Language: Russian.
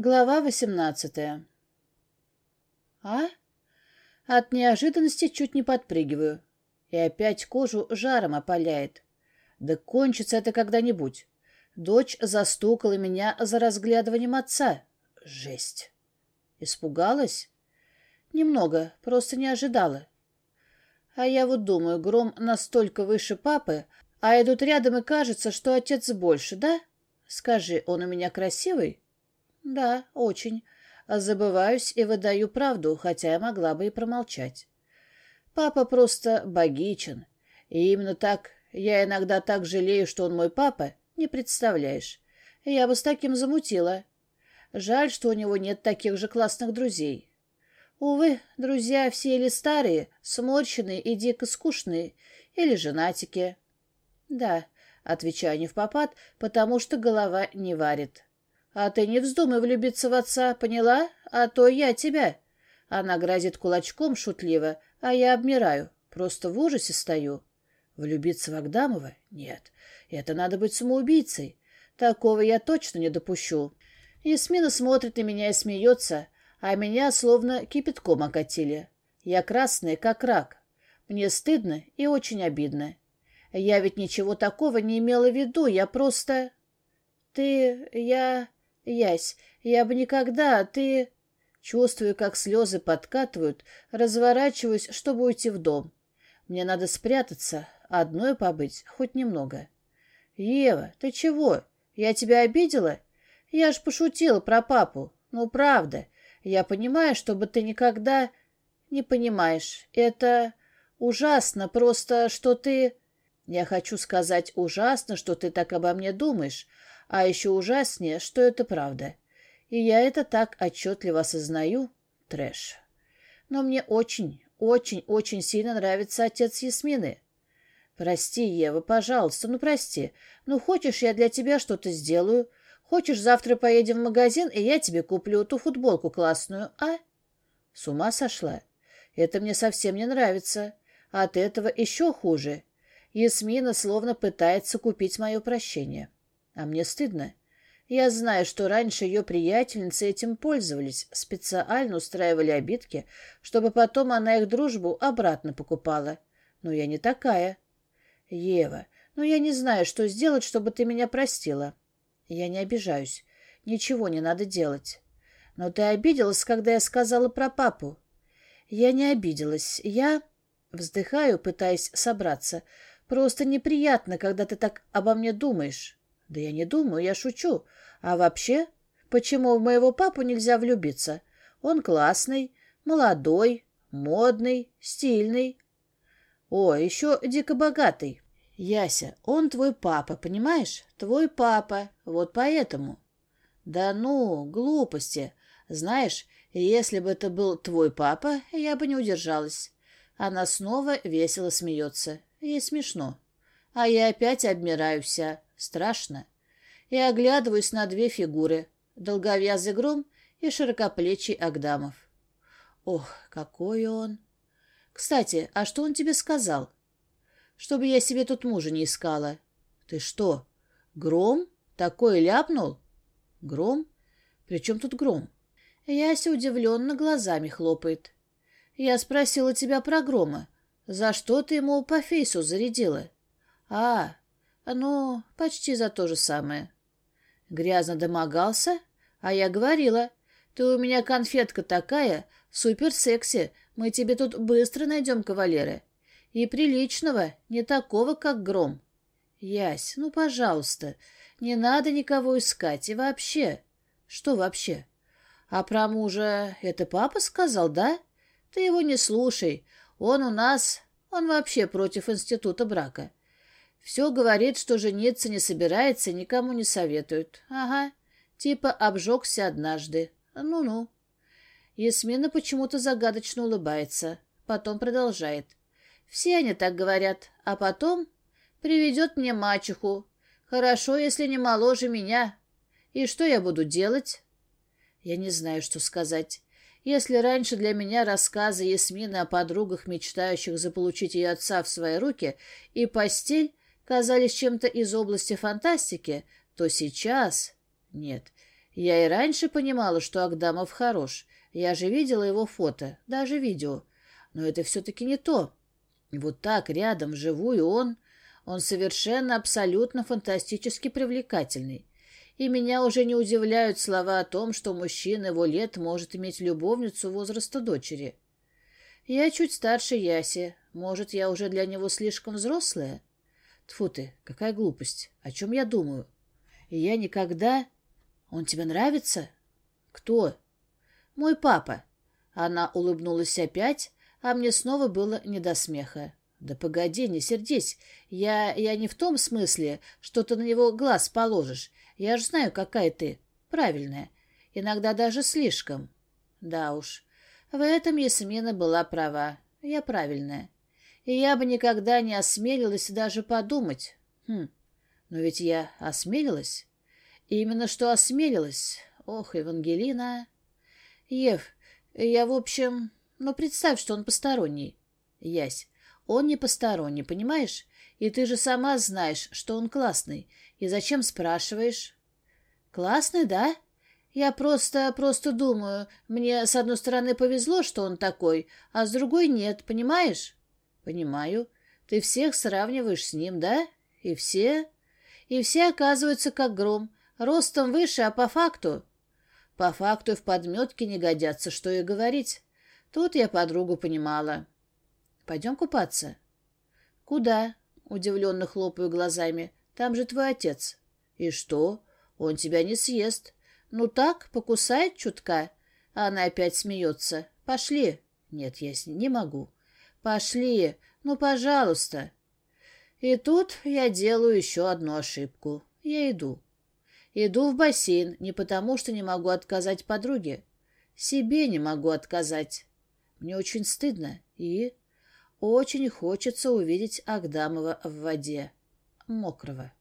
Глава восемнадцатая. А? От неожиданности чуть не подпрыгиваю. И опять кожу жаром опаляет. Да кончится это когда-нибудь. Дочь застукала меня за разглядыванием отца. Жесть. Испугалась? Немного, просто не ожидала. А я вот думаю, Гром настолько выше папы, а идут рядом и кажется, что отец больше, да? Скажи, он у меня красивый? Да, очень. Забываюсь и выдаю правду, хотя я могла бы и промолчать. Папа просто богичен. И именно так я иногда так жалею, что он мой папа, не представляешь. Я бы с таким замутила. Жаль, что у него нет таких же классных друзей. Увы, друзья все или старые, сморщенные и дико скучные, или женатики. Да, отвечаю не в попад, потому что голова не варит. А ты не вздумай влюбиться в отца, поняла? А то я тебя. Она грозит кулачком шутливо, а я обмираю, просто в ужасе стою. Влюбиться в Агдамова? Нет, это надо быть самоубийцей. Такого я точно не допущу. Ясмина смотрит на меня и смеется, а меня словно кипятком окатили. Я красная, как рак. Мне стыдно и очень обидно. Я ведь ничего такого не имела в виду, я просто... Ты... я... Ясь, я бы никогда, ты... Чувствую, как слезы подкатывают, разворачиваюсь, чтобы уйти в дом. Мне надо спрятаться, одной побыть, хоть немного. Ева, ты чего? Я тебя обидела? Я ж пошутила про папу. Ну, правда. Я понимаю, чтобы ты никогда... Не понимаешь. Это ужасно, просто, что ты... Я хочу сказать ужасно, что ты так обо мне думаешь, а еще ужаснее, что это правда. И я это так отчетливо осознаю. Трэш. Но мне очень, очень, очень сильно нравится отец Ясмины. Прости, Ева, пожалуйста, ну прости. Ну хочешь, я для тебя что-то сделаю? Хочешь, завтра поедем в магазин, и я тебе куплю ту футболку классную, а? С ума сошла? Это мне совсем не нравится. От этого еще хуже. Ясмина словно пытается купить мое прощение. А мне стыдно. Я знаю, что раньше ее приятельницы этим пользовались, специально устраивали обидки, чтобы потом она их дружбу обратно покупала. Но я не такая. Ева, ну я не знаю, что сделать, чтобы ты меня простила. Я не обижаюсь. Ничего не надо делать. Но ты обиделась, когда я сказала про папу. Я не обиделась. Я... Вздыхаю, пытаясь собраться. Просто неприятно, когда ты так обо мне думаешь. Да я не думаю, я шучу. А вообще, почему в моего папу нельзя влюбиться? Он классный, молодой, модный, стильный. О, еще дико богатый. Яся, он твой папа, понимаешь? Твой папа, вот поэтому. Да ну, глупости. Знаешь, если бы это был твой папа, я бы не удержалась. Она снова весело смеется. Ей смешно. А я опять обмираю вся. Страшно. И оглядываюсь на две фигуры. Долговязый гром и широкоплечий Агдамов. Ох, какой он! Кстати, а что он тебе сказал? Чтобы я себе тут мужа не искала. Ты что, гром? Такой ляпнул? Гром? При чем тут гром? Яся удивленно глазами хлопает. Я спросила тебя про грома. За что ты ему по фейсу зарядила? А, ну, почти за то же самое. Грязно домогался? А я говорила, ты у меня конфетка такая, супер-секси, мы тебе тут быстро найдем кавалера. И приличного, не такого, как гром. Ясь, ну, пожалуйста, не надо никого искать. И вообще... Что вообще? А про мужа это папа сказал, да? Ты его не слушай. Он у нас... Он вообще против института брака. Все говорит, что жениться не собирается никому не советует. Ага, типа обжегся однажды. Ну-ну. Ясмина почему-то загадочно улыбается. Потом продолжает. Все они так говорят. А потом приведет мне мачеху. Хорошо, если не моложе меня. И что я буду делать? Я не знаю, что сказать. Если раньше для меня рассказы Ясмины о подругах, мечтающих заполучить ее отца в свои руки, и постель казались чем-то из области фантастики, то сейчас... Нет, Я и раньше понимала, что Агдамов хорош. Я же видела его фото, даже видео. Но это все-таки не то. Вот так, рядом, вживую он... Он совершенно, абсолютно фантастически привлекательный. И меня уже не удивляют слова о том, что мужчина его лет может иметь любовницу возраста дочери. Я чуть старше Яси. Может, я уже для него слишком взрослая? Тфу ты, какая глупость. О чем я думаю? Я никогда... Он тебе нравится? Кто? Мой папа. Она улыбнулась опять, а мне снова было не до смеха. Да погоди, не сердись. Я, я не в том смысле, что ты на него глаз положишь. Я же знаю, какая ты. Правильная. Иногда даже слишком. Да уж. В этом Ясмина была права. Я правильная. Я бы никогда не осмелилась даже подумать. Хм, но ведь я осмелилась. И именно что осмелилась. Ох, Евангелина. Ев, я, в общем... Ну, представь, что он посторонний. Ясь, он не посторонний, понимаешь? И ты же сама знаешь, что он классный. И зачем спрашиваешь? Классный, да? Я просто, просто думаю, мне с одной стороны повезло, что он такой, а с другой нет, понимаешь? Понимаю. Ты всех сравниваешь с ним, да? И все? И все оказываются как гром, ростом выше, а по факту... По факту в подметке не годятся, что и говорить. Тут я подругу понимала. Пойдем купаться? Куда? Удивленно хлопаю глазами. Там же твой отец. И что? Он тебя не съест. Ну так, покусает чутка. Она опять смеется. Пошли. Нет, я не могу. Пошли. Ну, пожалуйста. И тут я делаю еще одну ошибку. Я иду. Иду в бассейн не потому, что не могу отказать подруге. Себе не могу отказать. Мне очень стыдно и очень хочется увидеть Агдамова в воде. Мокрого.